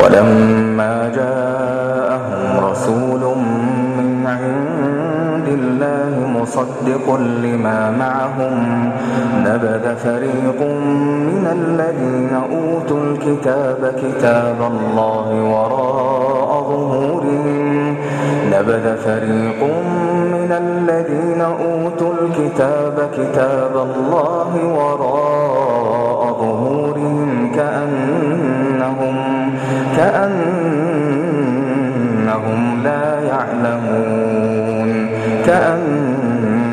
ولما جاءهم رسول من عند الله مصدق لما معهم نبذ فريق من الذين أوتوا الكتاب كتاب الله وراء ظهورهم. نبذ فريق من الذين أوتوا الكتاب كتاب الله وراء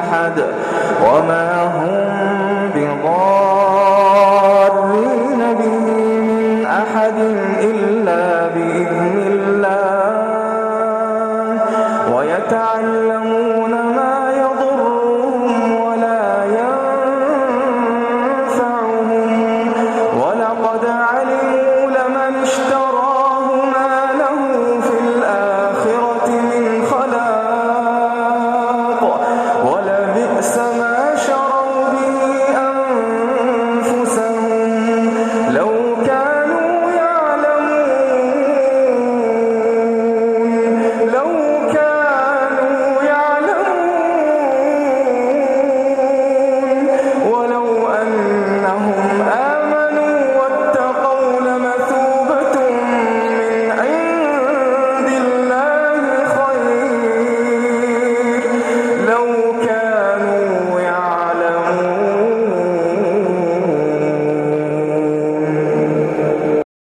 أحد وما هم بضارين به من أحد إلا بإذن الله. ويتعلم